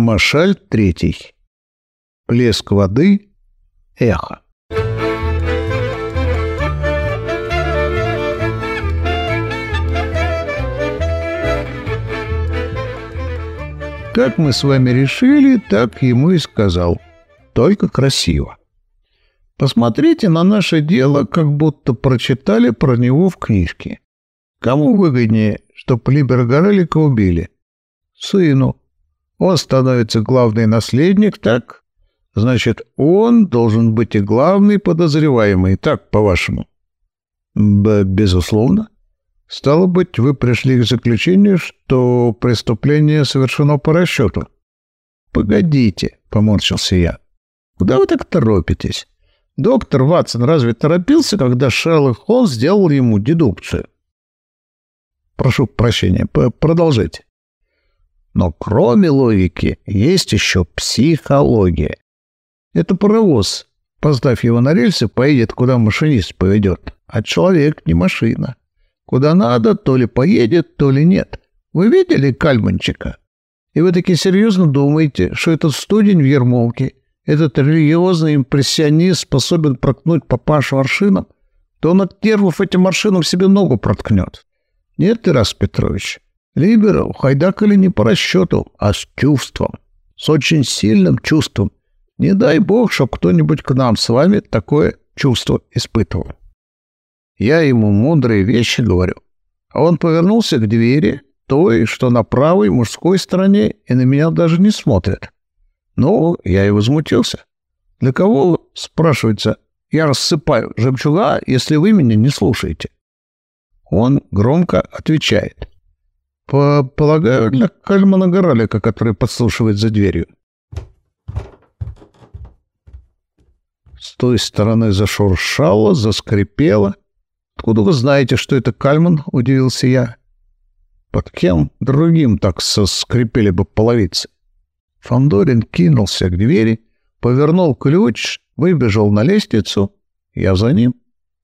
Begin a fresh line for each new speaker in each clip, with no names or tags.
Машаль третий. Плеск воды. Эхо. Как мы с вами решили, так ему и сказал. Только красиво. Посмотрите на наше дело, как будто прочитали про него в книжке. Кому выгоднее, чтоб Либера Горелика убили? Сыну. Он становится главный наследник, так? Значит, он должен быть и главный подозреваемый, так, по-вашему? Безусловно. Стало быть, вы пришли к заключению, что преступление совершено по расчету. Погодите, поморщился я. Куда вы так торопитесь? Доктор Ватсон разве торопился, когда Шерлок Холмс сделал ему дедукцию? Прошу прощения, продолжайте. Но кроме логики есть еще психология. Это паровоз. Поставь его на рельсы, поедет, куда машинист поведет. А человек не машина. Куда надо, то ли поедет, то ли нет. Вы видели Кальманчика? И вы таки серьезно думаете, что этот студень в Ермолке, этот религиозный импрессионист способен проткнуть папашу аршином? То он от нервов этим аршином себе ногу проткнет. Нет, Тарас Петрович, Либера ухайдакали не по расчету, а с чувством. С очень сильным чувством. Не дай бог, чтоб кто-нибудь к нам с вами такое чувство испытывал. Я ему мудрые вещи говорю. А он повернулся к двери, той, что на правой мужской стороне, и на меня даже не смотрит. Ну, я и возмутился. Для кого, спрашивается, я рассыпаю жемчуга, если вы меня не слушаете? Он громко отвечает. По полагаю, для Кальмана Горалика, который подслушивает за дверью. С той стороны зашуршало, заскрипело. «Откуда вы знаете, что это Кальман?» — удивился я. «Под кем другим так соскрипели бы половицы?» Фандорин кинулся к двери, повернул ключ, выбежал на лестницу. Я за ним.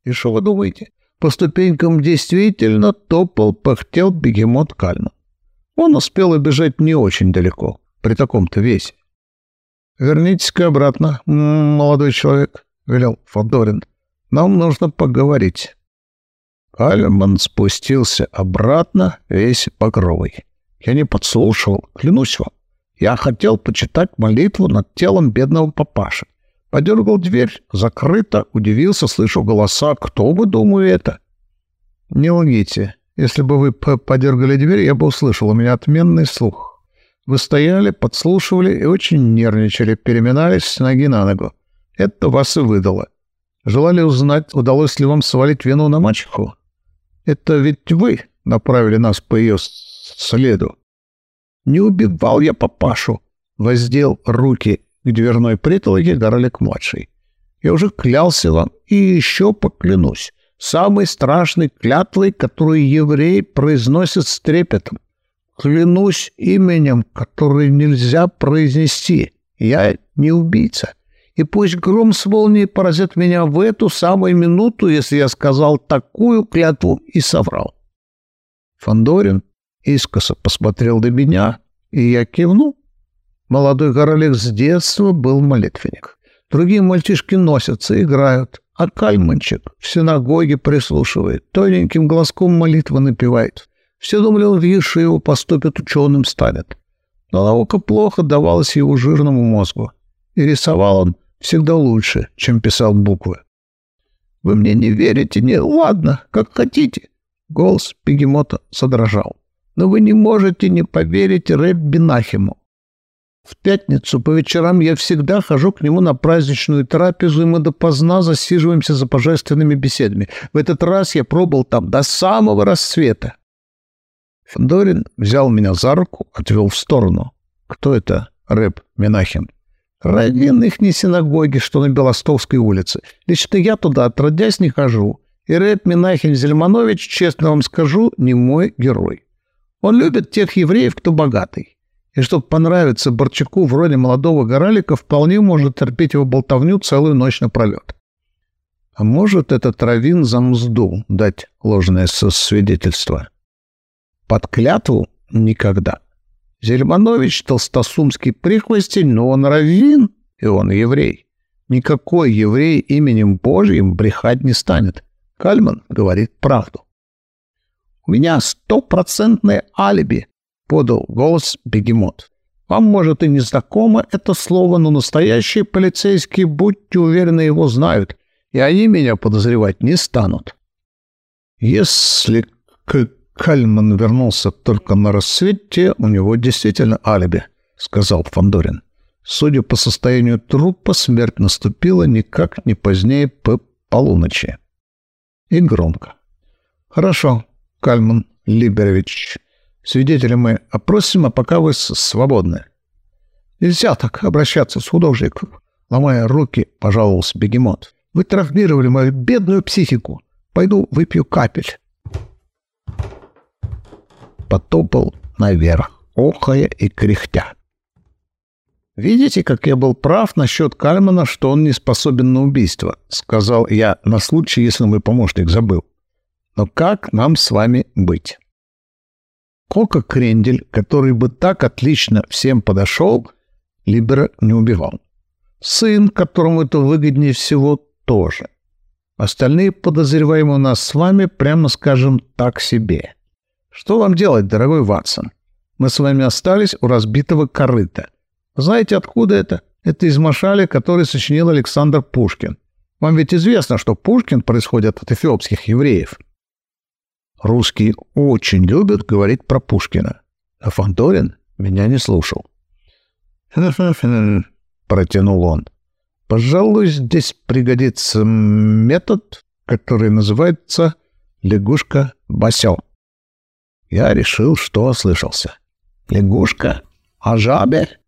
И что вы думаете? По ступенькам действительно топал, пыхтел бегемот Кальман. Он успел убежать не очень далеко, при таком-то весе. «Вернитесь-ка обратно, молодой человек», — велел Фандорин. «Нам нужно поговорить». Кальман спустился обратно, весь покровый. Я не подслушивал, клянусь вам. Я хотел почитать молитву над телом бедного папаши. Подергал дверь, закрыто, удивился, слышу голоса. Кто бы, думаю, это? Не лгите. Если бы вы подергали дверь, я бы услышал. У меня отменный слух. Вы стояли, подслушивали и очень нервничали, переминались с ноги на ногу. Это вас и выдало. Желали узнать, удалось ли вам свалить вину на мачеху? Это ведь вы направили нас по ее следу. Не убивал я папашу. Воздел руки к дверной притолоке Горолик-младший. Я уже клялся вам и еще поклянусь. Самой страшной клятвой, которую еврей произносит с трепетом. Клянусь именем, которое нельзя произнести. Я не убийца. И пусть гром с молнией поразит меня в эту самую минуту, если я сказал такую клятву и соврал. Фандорин искоса посмотрел на меня, и я кивнул. Молодой королек с детства был молитвенник. Другие мальчишки носятся, играют, а кальманчик в синагоге прислушивает, тоненьким глазком молитвы напевает. Все думали, он в его поступит, ученым станет. Но наука плохо давалась его жирному мозгу, и рисовал он всегда лучше, чем писал буквы. «Вы мне не верите? Не, ладно, как хотите». Голос Пегемота содрожал. «Но вы не можете не поверить Рэб Бинахиму. В пятницу по вечерам я всегда хожу к нему на праздничную трапезу, и мы допоздна засиживаемся за божественными беседами. В этот раз я пробыл там до самого рассвета. Фандорин взял меня за руку, отвел в сторону. Кто это, рэп Менахим? Раввин ихней синагоги, что на Белостовской улице. Лично я туда отродясь не хожу. И рэп Менахим Зельманович, честно вам скажу, не мой герой. Он любит тех евреев, кто богатый и чтобы понравиться Борчаку вроде молодого горалика, вполне может терпеть его болтовню целую ночь напролет. А может этот Равин за мзду дать ложное свидетельство? Под клятву никогда. Зельманович — толстосумский прихвостень, но он раввин, и он еврей. Никакой еврей именем Божьим брехать не станет. Кальман говорит правду. «У меня стопроцентное алиби», — подал голос бегемот. «Вам, может, и не знакомо это слово, но настоящие полицейские, будьте уверены, его знают, и они меня подозревать не станут». Если К Кальман вернулся только на рассвете, у него действительно алиби, — сказал Фандорин. Судя по состоянию трупа, смерть наступила никак не позднее по полуночи. И громко. «Хорошо, Кальман Либерович. Свидетеля мы опросим, а пока вы свободны». «Нельзя так обращаться с художником», — ломая руки, пожаловался бегемот. «Вы травмировали мою бедную психику. Пойду выпью капель». Потопал наверх, охая и кряхтя. «Видите, как я был прав насчет Кальмана, что он не способен на убийство?» — сказал я на случай, если мой помощник забыл. «Но как нам с вами быть?» Кока Крендель, который бы так отлично всем подошел, Либера не убивал. Сын, которому это выгоднее всего, тоже. Остальные подозреваемые у нас с вами, прямо скажем, так себе. Что вам делать, дорогой Ватсон? Мы с вами остались у разбитого корыта. Знаете, откуда это? Это из Машали, который сочинил Александр Пушкин. Вам ведь известно, что Пушкин происходит от эфиопских евреев. Русские очень любят говорить про Пушкина. А Фандорин меня не слушал. протянул он. Пожалуй, здесь пригодится метод, который называется лягушка Басё. Я решил, что ослышался. Лягушка? А жабе?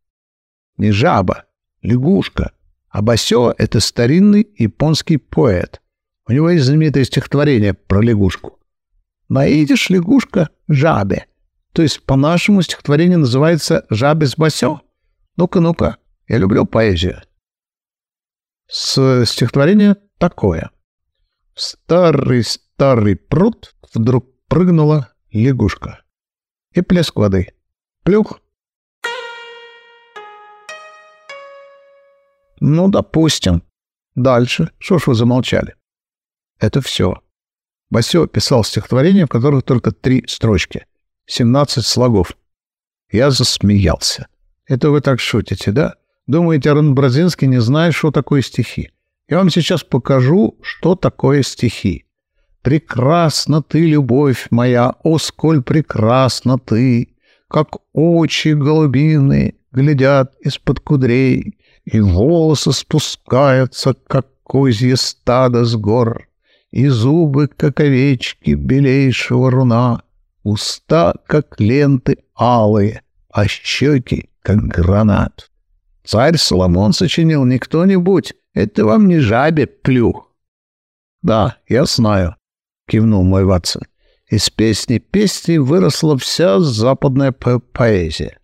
Не жаба, лягушка. А Басё — это старинный японский поэт. У него есть знаменитое стихотворение про лягушку. «Наидишь лягушка жабе». То есть по-нашему стихотворение называется «Жабе с Басё». Ну-ка, ну-ка, я люблю поэзию. С стихотворения такое. старый-старый пруд вдруг прыгнула лягушка. И плеск воды. Плюх, Ну, допустим. Дальше. Что ж вы замолчали? Это все. Басё писал стихотворения, в которых только три строчки. 17 слогов. Я засмеялся. Это вы так шутите, да? Думаете, Арон Бразинский не знает, что такое стихи? Я вам сейчас покажу, что такое стихи. Прекрасна ты, любовь моя, о, сколь прекрасна ты, как очи голубины глядят из-под кудрей, и волосы спускаются, как козье стадо с гор, и зубы, как овечки белейшего руна, уста, как ленты алые, а щеки, как гранат. Царь Соломон сочинил не кто-нибудь, это вам не жабе плюх. — Да, я знаю, — кивнул мой Ватсон. Из песни песни выросла вся западная по поэзия.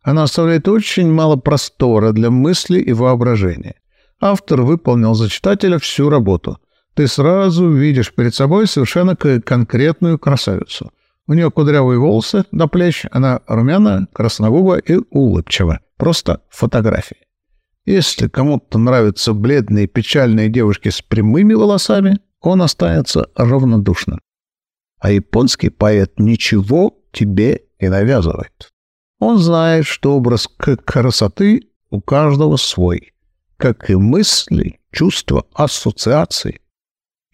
Она оставляет очень мало простора для мысли и воображения. Автор выполнил за читателя всю работу. Ты сразу видишь перед собой совершенно конкретную красавицу. У нее кудрявые волосы до плеч, она румяна, красногуба и улыбчива. Просто фотографии. Если кому-то нравятся бледные печальные девушки с прямыми волосами, он останется равнодушным. А японский поэт ничего тебе не навязывает. Он знает, что образ красоты у каждого свой, как и мысли, чувства, ассоциации.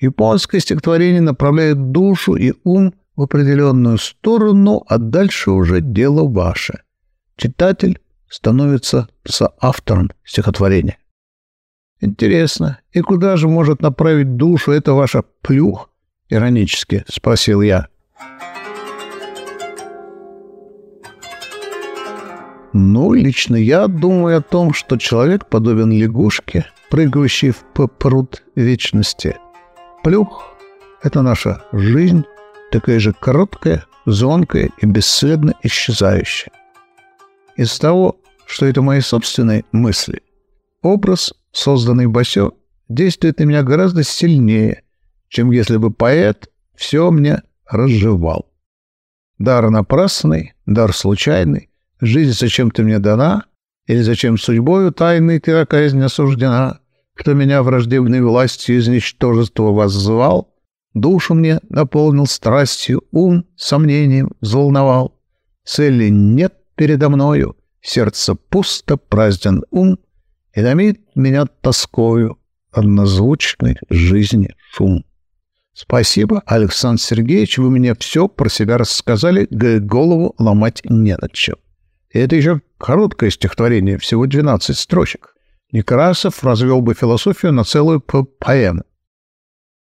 Японское стихотворение направляет душу и ум в определенную сторону, а дальше уже дело ваше. Читатель становится соавтором стихотворения. Интересно, и куда же может направить душу эта ваша плюх? Иронически спросил я. Ну, лично я думаю о том, что человек подобен лягушке, прыгающей в пруд вечности. Плюх — это наша жизнь, такая же короткая, звонкая и бесследно исчезающая. Из того, что это мои собственные мысли, образ, созданный Басё, действует на меня гораздо сильнее, чем если бы поэт все мне разжевал. Дар напрасный, дар случайный, Жизнь зачем-то мне дана? Или зачем судьбою тайной ты казнь осуждена? Кто меня враждебной властью из ничтожества воззвал? Душу мне наполнил страстью, ум сомнением взволновал. Цели нет передо мною, сердце пусто, празден ум, и томит меня тоскою однозвучной жизни шум. Спасибо, Александр Сергеевич, вы мне все про себя рассказали, голову ломать не над чем. И это еще короткое стихотворение, всего 12 строчек. Некрасов развел бы философию на целую по поэму.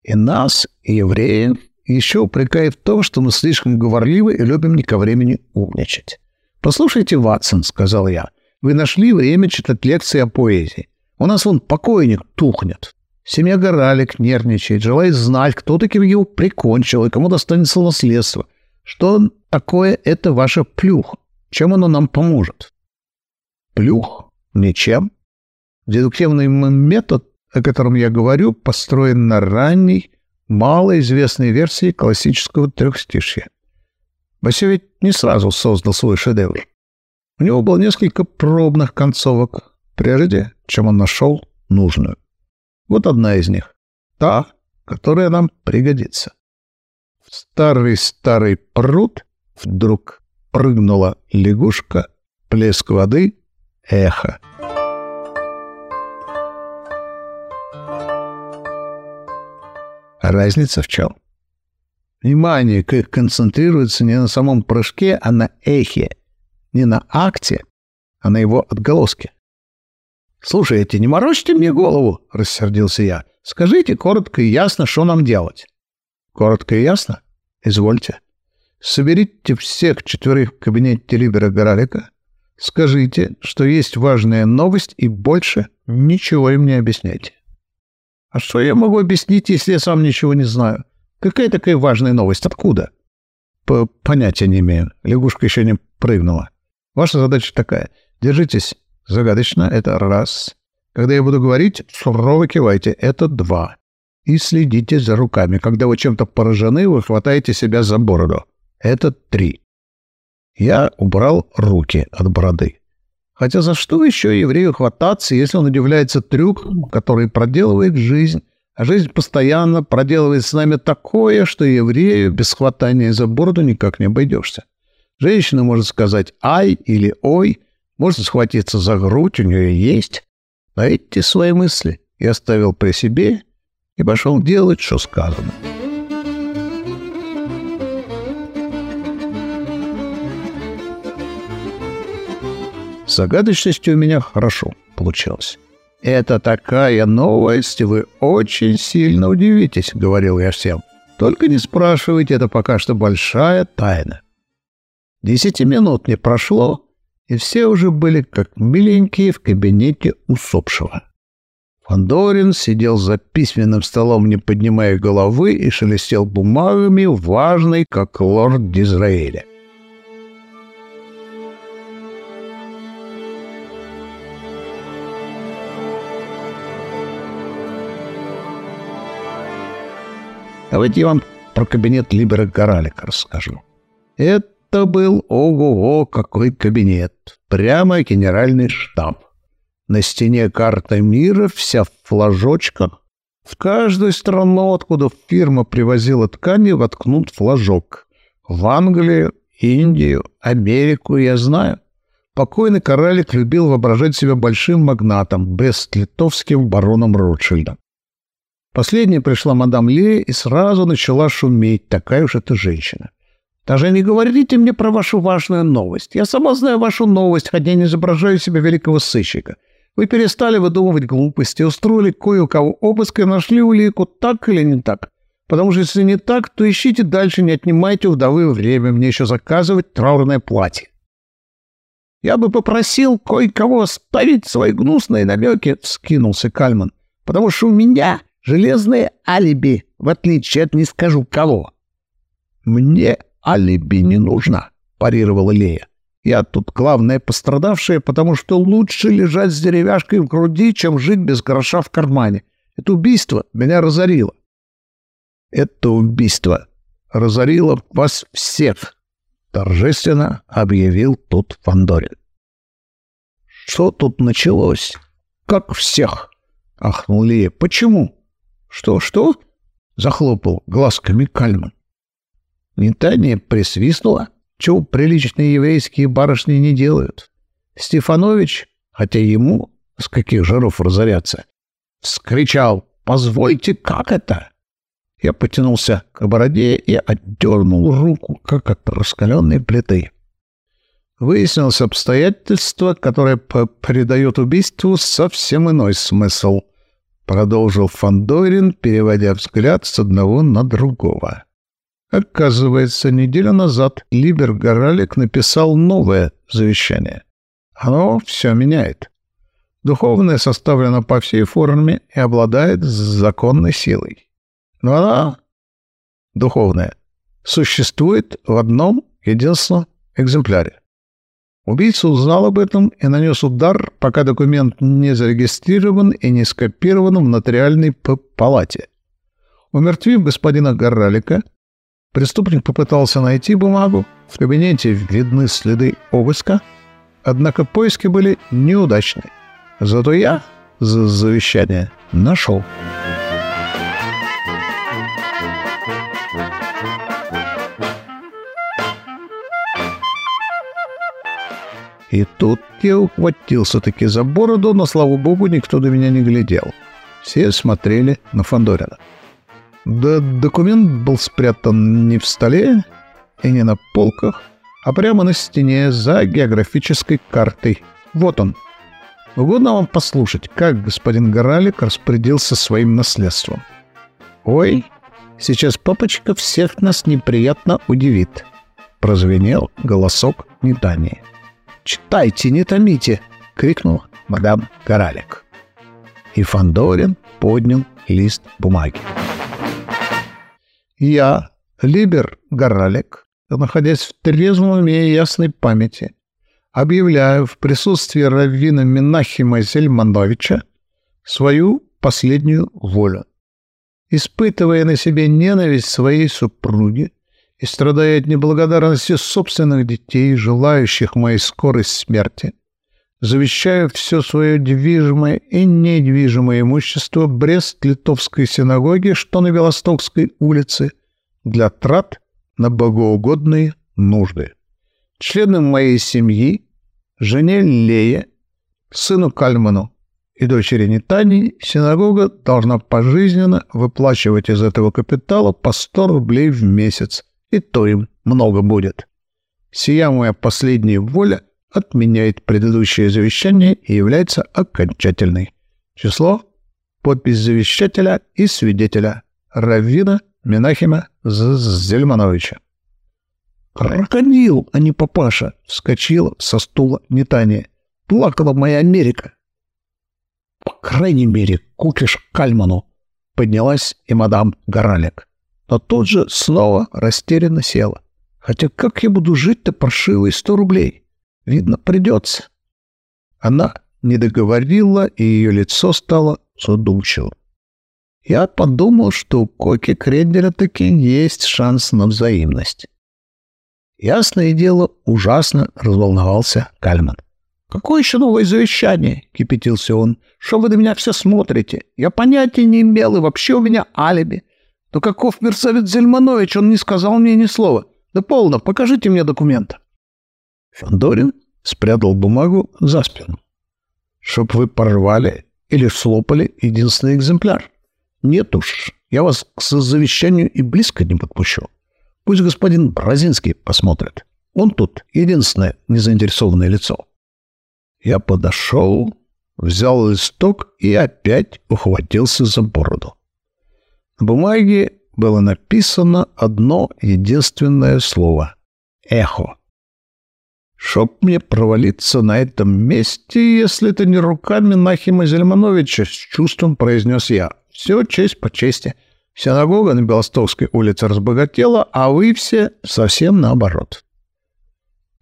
И нас, и евреев, еще упрекает в том, что мы слишком говорливы и любим не ко времени умничать. «Послушайте, Ватсон», — сказал я, — «вы нашли время читать лекции о поэзии. У нас вон покойник тухнет. Семья Горалик нервничает, желает знать, кто таки его прикончил и кому достанется наследство. Что такое это ваша плюх? Чем оно нам поможет?» «Плюх? Ничем. Дедуктивный метод, о котором я говорю, построен на ранней, малоизвестной версии классического трехстишья. Басё не сразу создал свой шедевр. У него было несколько пробных концовок, прежде чем он нашел нужную. Вот одна из них. Та, которая нам пригодится. Старый-старый пруд вдруг прыгнула лягушка, плеск воды, эхо. Разница в чем? Внимание концентрируется не на самом прыжке, а на эхе. Не на акте, а на его отголоске. «Слушайте, не морочьте мне голову!» — рассердился я. «Скажите коротко и ясно, что нам делать». «Коротко и ясно? Извольте. Соберите всех четверых в кабинете Либера Горалика. Скажите, что есть важная новость, и больше ничего им не объясняйте». «А что я могу объяснить, если я сам ничего не знаю? Какая такая важная новость? Откуда?» По «Понятия не имею. Лягушка еще не прыгнула. Ваша задача такая. Держитесь загадочно. Это раз. Когда я буду говорить, сурово кивайте. Это два. И следите за руками. Когда вы чем-то поражены, вы хватаете себя за бороду. Это три. Я убрал руки от бороды. Хотя за что еще еврею хвататься, если он удивляется трюкам, которые проделывает жизнь, а жизнь постоянно проделывает с нами такое, что еврею без хватания за бороду никак не обойдешься. Женщина может сказать «ай» или «ой», может схватиться за грудь, у нее есть. А эти свои мысли я оставил при себе и пошел делать, что сказано. Загадочностью у меня хорошо получилось. «Это такая новость, вы очень сильно удивитесь», — говорил я всем. «Только не спрашивайте, это пока что большая тайна». Десяти минут не прошло, и все уже были как миленькие в кабинете усопшего. Фандорин сидел за письменным столом, не поднимая головы, и шелестел бумагами, важный, как лорд Дизраэля. Давайте я вам про кабинет Либера Горалика расскажу. Это был, ого-го, какой кабинет. Прямо генеральный штаб. На стене карта мира, вся в флажочках. В каждую страну, откуда фирма привозила ткани, воткнут флажок. В Англию, Индию, Америку я знаю. Покойный Коралик любил воображать себя большим магнатом, брест-литовским бароном Ротшильдом. Последняя пришла мадам Лея и сразу начала шуметь, такая уж эта женщина. «Даже не говорите мне про вашу важную новость. Я сама знаю вашу новость, хотя не изображаю себя великого сыщика. Вы перестали выдумывать глупости, устроили кое у кого обыск и нашли улику, так или не так? Потому что если не так, то ищите дальше, не отнимайте у вдовы время, мне еще заказывать траурное платье». «Я бы попросил кое-кого оставить свои гнусные намеки», — вскинулся Кальман, «потому что у меня Железное алиби, в отличие от не скажу кого. Мне алиби не нужно, парировала Лея. Я тут главная пострадавшая, потому что лучше лежать с деревяшкой в груди, чем жить без гроша в кармане. Это убийство меня разорило. Это убийство разорило вас всех. торжественно объявил тут Фандорин. Что тут началось? Как всех? Ахнул Лия. Почему? Что, что? Захлопал глазками Кальман. Нитания присвистнула. Чего приличные еврейские барышни не делают? Стефанович, хотя ему с каких жаров разоряться, вскричал «Позвольте, как это?» Я потянулся к бороде и отдернул руку, как от раскаленной плиты. Выяснилось обстоятельство, которое придает убийству совсем иной смысл, продолжил Фандорин, переводя взгляд с одного на другого. Оказывается, неделю назад Либер Горалик написал новое завещание. Оно все меняет. Духовное составлено по всей форме и обладает законной силой. Но она, духовная, существует в одном единственном экземпляре. Убийца узнал об этом и нанес удар, пока документ не зарегистрирован и не скопирован в нотариальной палате. Умертвив господина Горалика, преступник попытался найти бумагу, в кабинете видны следы обыска, однако поиски были неудачны. Зато я за завещание нашел. И тут я ухватился-таки за бороду, но, слава богу, никто до меня не глядел. Все смотрели на Фандорина. Да документ был спрятан не в столе и не на полках, а прямо на стене за географической картой. Вот он. Угодно вам послушать, как господин Горалик распорядился своим наследством. «Ой, сейчас папочка всех нас неприятно удивит», — прозвенел голосок Нитании. «Читайте, не томите!» — крикнул мадам Горалик. И Фандорин поднял лист бумаги. «Я, Либер Горалик, находясь в трезвом уме и ясной памяти, объявляю в присутствии раввина Минахима Зельмановича свою последнюю волю. Испытывая на себе ненависть своей супруги, и страдая от неблагодарности собственных детей, желающих моей скорой смерти, завещаю все свое движимое и недвижимое имущество Брест-Литовской синагоги, что на Белостокской улице, для трат на богоугодные нужды. Членам моей семьи, жене Лее, сыну Кальману и дочери Нитании синагога должна пожизненно выплачивать из этого капитала по 100 рублей в месяц – и то им много будет. Сия моя последняя воля отменяет предыдущее завещание и является окончательной. Число, подпись завещателя и свидетеля Равина Минахима Зельмановича. «Крокодил, а не папаша!» — вскочила со стула метание. «Плакала моя Америка!» «По крайней мере, купишь Кальману!» — поднялась и мадам Горалик но тут же снова растерянно села. Хотя как я буду жить-то паршивые сто рублей? Видно, придется. Она не договорила, и ее лицо стало задумчивым. Я подумал, что у Коки Кренделя таки есть шанс на взаимность. Ясное дело, ужасно разволновался Кальман. «Какое еще новое завещание?» — кипятился он. «Что вы на меня все смотрите? Я понятия не имел, и вообще у меня алиби. Но каков мерцавец Зельманович, он не сказал мне ни слова. Да полно, покажите мне документ. Фандорин спрятал бумагу за спину. Чтоб вы порвали или слопали единственный экземпляр. Нет уж, я вас к завещанию и близко не подпущу. Пусть господин Бразинский посмотрит. Он тут единственное незаинтересованное лицо. Я подошел, взял листок и опять ухватился за бороду. На бумаге было написано одно единственное слово — «эхо». Чтоб мне провалиться на этом месте, если это не руками Нахима Зельмановича, с чувством произнес я. Все честь по чести. Синагога на Белостокской улице разбогатела, а вы все совсем наоборот.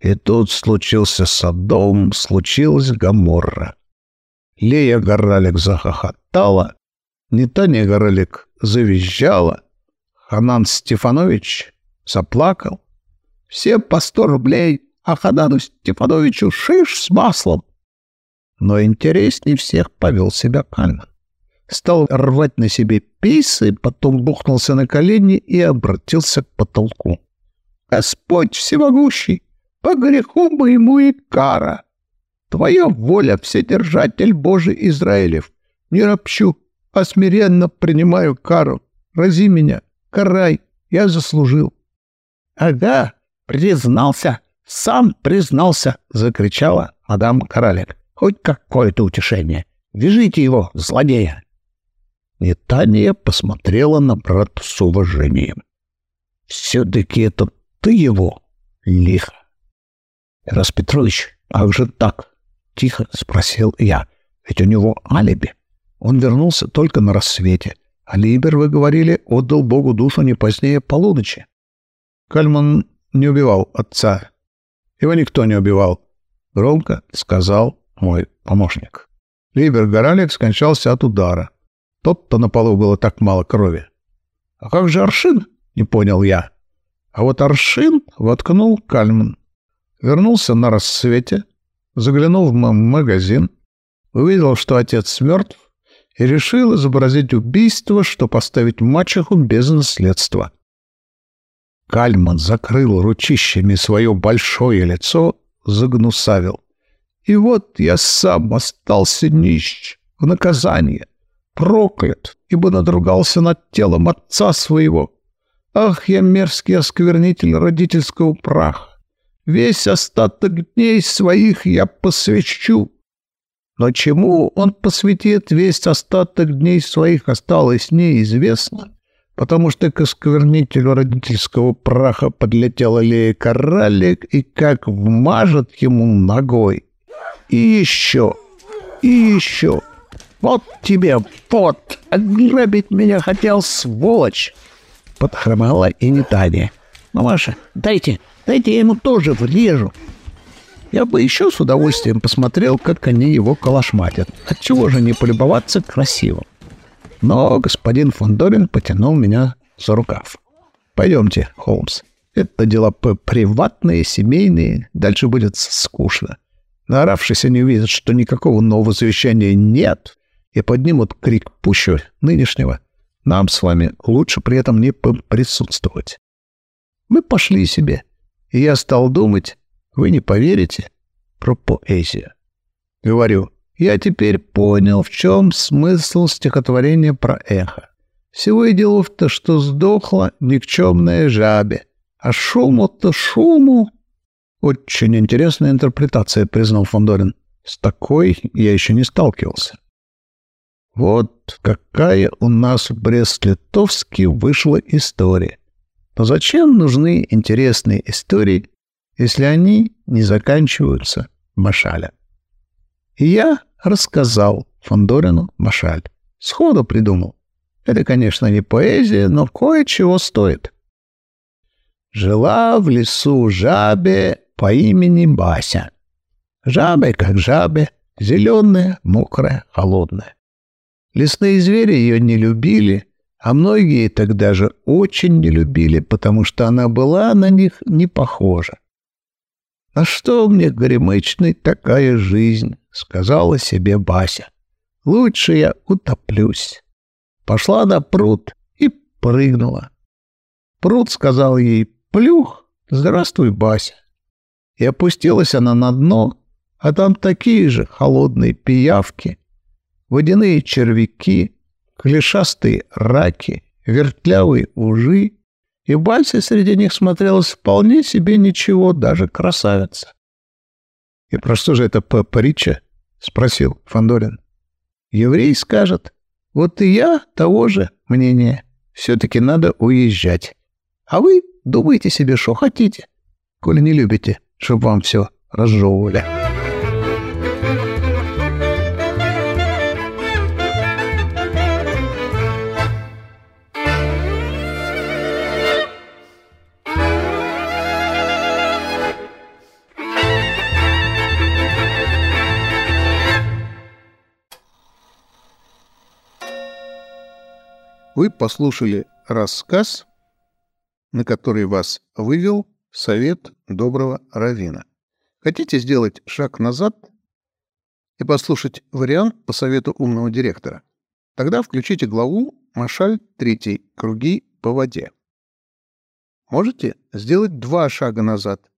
И тут случился Содом, случилась Гаморра. Лея Горалик захохотала, Нетания Горалик завизжала. Ханан Стефанович заплакал. Все по сто рублей, а Хадану Степановичу шиш с маслом. Но интереснее всех повел себя Кальман. Стал рвать на себе пейсы, потом бухнулся на колени и обратился к потолку. «Господь всемогущий, по греху моему и кара! Твоя воля, Вседержатель Божий Израилев! Не ропщу, а смиренно принимаю кару. Рази меня, карай, я заслужил». «Ага, признался, сам признался!» — закричала мадам Королек. «Хоть какое-то утешение! Вяжите его, злодея!» И Таня посмотрела на брата с уважением. «Все-таки это ты его лихо!» «Раз Петрович, как же так?» — тихо спросил я. «Ведь у него алиби. Он вернулся только на рассвете. А Либер, вы говорили, отдал Богу душу не позднее полуночи». Кальман не убивал отца. Его никто не убивал. Громко сказал мой помощник. Либер Горалик скончался от удара. Тот-то на полу было так мало крови. «А как же Аршин?» — не понял я. А вот Аршин воткнул Кальман. Вернулся на рассвете, заглянул в магазин, увидел, что отец мертв, и решил изобразить убийство, что поставить мачеху без наследства. Кальман закрыл ручищами свое большое лицо, загнусавил. И вот я сам остался нищ в наказание проклят, ибо надругался над телом отца своего. Ах, я мерзкий осквернитель родительского праха! Весь остаток дней своих я посвящу. Но чему он посвятит весь остаток дней своих, осталось неизвестно, потому что к осквернителю родительского праха подлетела Лея Коралик и как вмажет ему ногой. И еще, и еще — вот тебе, вот, ограбить меня хотел, сволочь!» Подхромала и Таня. «Мамаша, дайте, дайте я ему тоже врежу!» Я бы еще с удовольствием посмотрел, как они его калашматят. Отчего же не полюбоваться красивым? Но господин Фондорин потянул меня за рукав. «Пойдемте, Холмс. Это дела приватные, семейные. Дальше будет скучно. Наоравшись, они увидят, что никакого нового завещания нет, и поднимут крик пуще нынешнего, нам с вами лучше при этом не присутствовать. Мы пошли себе, и я стал думать, вы не поверите, про поэзию. Говорю, я теперь понял, в чем смысл стихотворения про эхо. Всего и дело в то, что сдохла никчемная жабе, а шуму-то шуму... Очень интересная интерпретация, признал Фондорин. С такой я еще не сталкивался. Вот какая у нас в Брест-Литовске вышла история. Но зачем нужны интересные истории, если они не заканчиваются Машаля? И я рассказал Фандорину Машаль. Сходу придумал. Это, конечно, не поэзия, но кое-чего стоит. Жила в лесу жабе по имени Бася. Жабе как жабе, зеленая, мокрая, холодная. Лесные звери ее не любили, а многие тогда же очень не любили, потому что она была на них не похожа. «А что мне, горемычный, такая жизнь?» — сказала себе Бася. «Лучше я утоплюсь». Пошла на пруд и прыгнула. Пруд сказал ей «Плюх, здравствуй, Бася». И опустилась она на дно, а там такие же холодные пиявки — водяные червяки, клешастые раки, вертлявые ужи, и Бальси среди них смотрелась вполне себе ничего, даже красавица. — И про что же это притча? — спросил Фандорин. Еврей скажет, вот и я того же мнения. Все-таки надо уезжать. А вы думайте себе, что хотите, коли не любите, чтобы вам все разжевывали. Вы послушали рассказ, на который вас вывел Совет доброго равина. Хотите сделать шаг назад и послушать вариант по совету умного директора? Тогда включите главу «Машаль третий. Круги по воде». Можете сделать два шага назад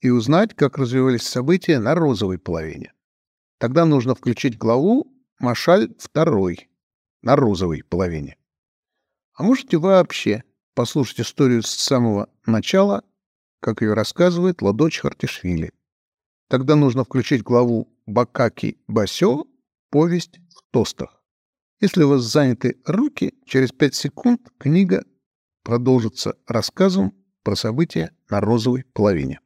и узнать, как развивались события на розовой половине. Тогда нужно включить главу «Машаль второй» на розовой половине. А можете вообще послушать историю с самого начала как ее рассказывает Ладоч Хартишвили. Тогда нужно включить главу «Бакаки Басё. Повесть в тостах». Если у вас заняты руки, через пять секунд книга продолжится рассказом про события на розовой половине.